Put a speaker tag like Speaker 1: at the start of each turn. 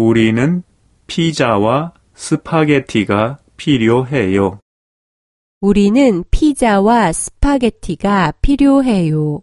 Speaker 1: 우리는 피자와 스파게티가 필요해요.
Speaker 2: 우리는 피자와 스파게티가 필요해요.